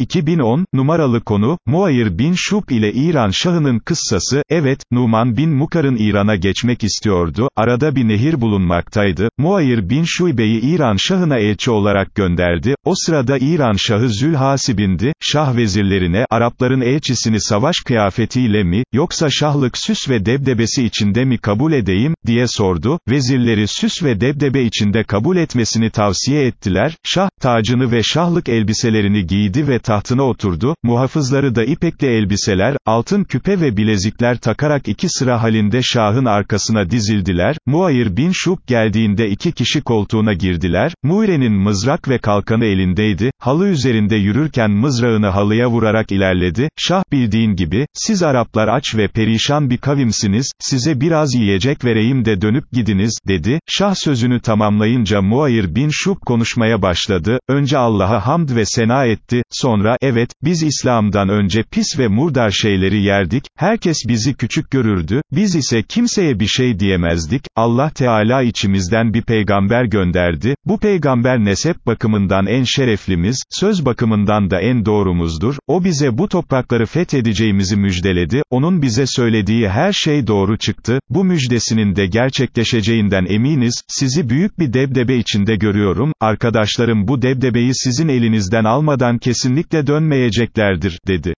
2010, numaralı konu, Muayir bin Şub ile İran Şahı'nın kıssası, evet, Numan bin Mukar'ın İran'a geçmek istiyordu, arada bir nehir bulunmaktaydı, Muayir bin Şube'yi İran Şahı'na elçi olarak gönderdi, o sırada İran Şahı Zülhasib'indi, Şah vezirlerine, Arapların elçisini savaş kıyafetiyle mi, yoksa şahlık süs ve debdebesi içinde mi kabul edeyim, diye sordu, vezirleri süs ve debdebe içinde kabul etmesini tavsiye ettiler, Şah, tacını ve şahlık elbiselerini giydi ve tahtına oturdu, muhafızları da ipekli elbiseler, altın küpe ve bilezikler takarak iki sıra halinde şahın arkasına dizildiler, Muayir bin Şub geldiğinde iki kişi koltuğuna girdiler, Muire'nin mızrak ve kalkanı elindeydi, halı üzerinde yürürken mızrağını halıya vurarak ilerledi, Şah bildiğin gibi, siz Araplar aç ve perişan bir kavimsiniz, size biraz yiyecek vereyim de dönüp gidiniz, dedi, Şah sözünü tamamlayınca Muayir bin Şub konuşmaya başladı, önce Allah'a hamd ve sena etti, sonra, evet, biz İslam'dan önce pis ve murdar şeyleri yerdik, herkes bizi küçük görürdü, biz ise kimseye bir şey diyemezdik, Allah Teala içimizden bir peygamber gönderdi, bu peygamber nesep bakımından en şereflimiz, söz bakımından da en doğrumuzdur, o bize bu toprakları fethedeceğimizi müjdeledi, onun bize söylediği her şey doğru çıktı, bu müjdesinin de gerçekleşeceğinden eminiz, sizi büyük bir debdebe içinde görüyorum, arkadaşlarım bu debdebeyi sizin elinizden almadan kesinlikle dönmeyeceklerdir, dedi.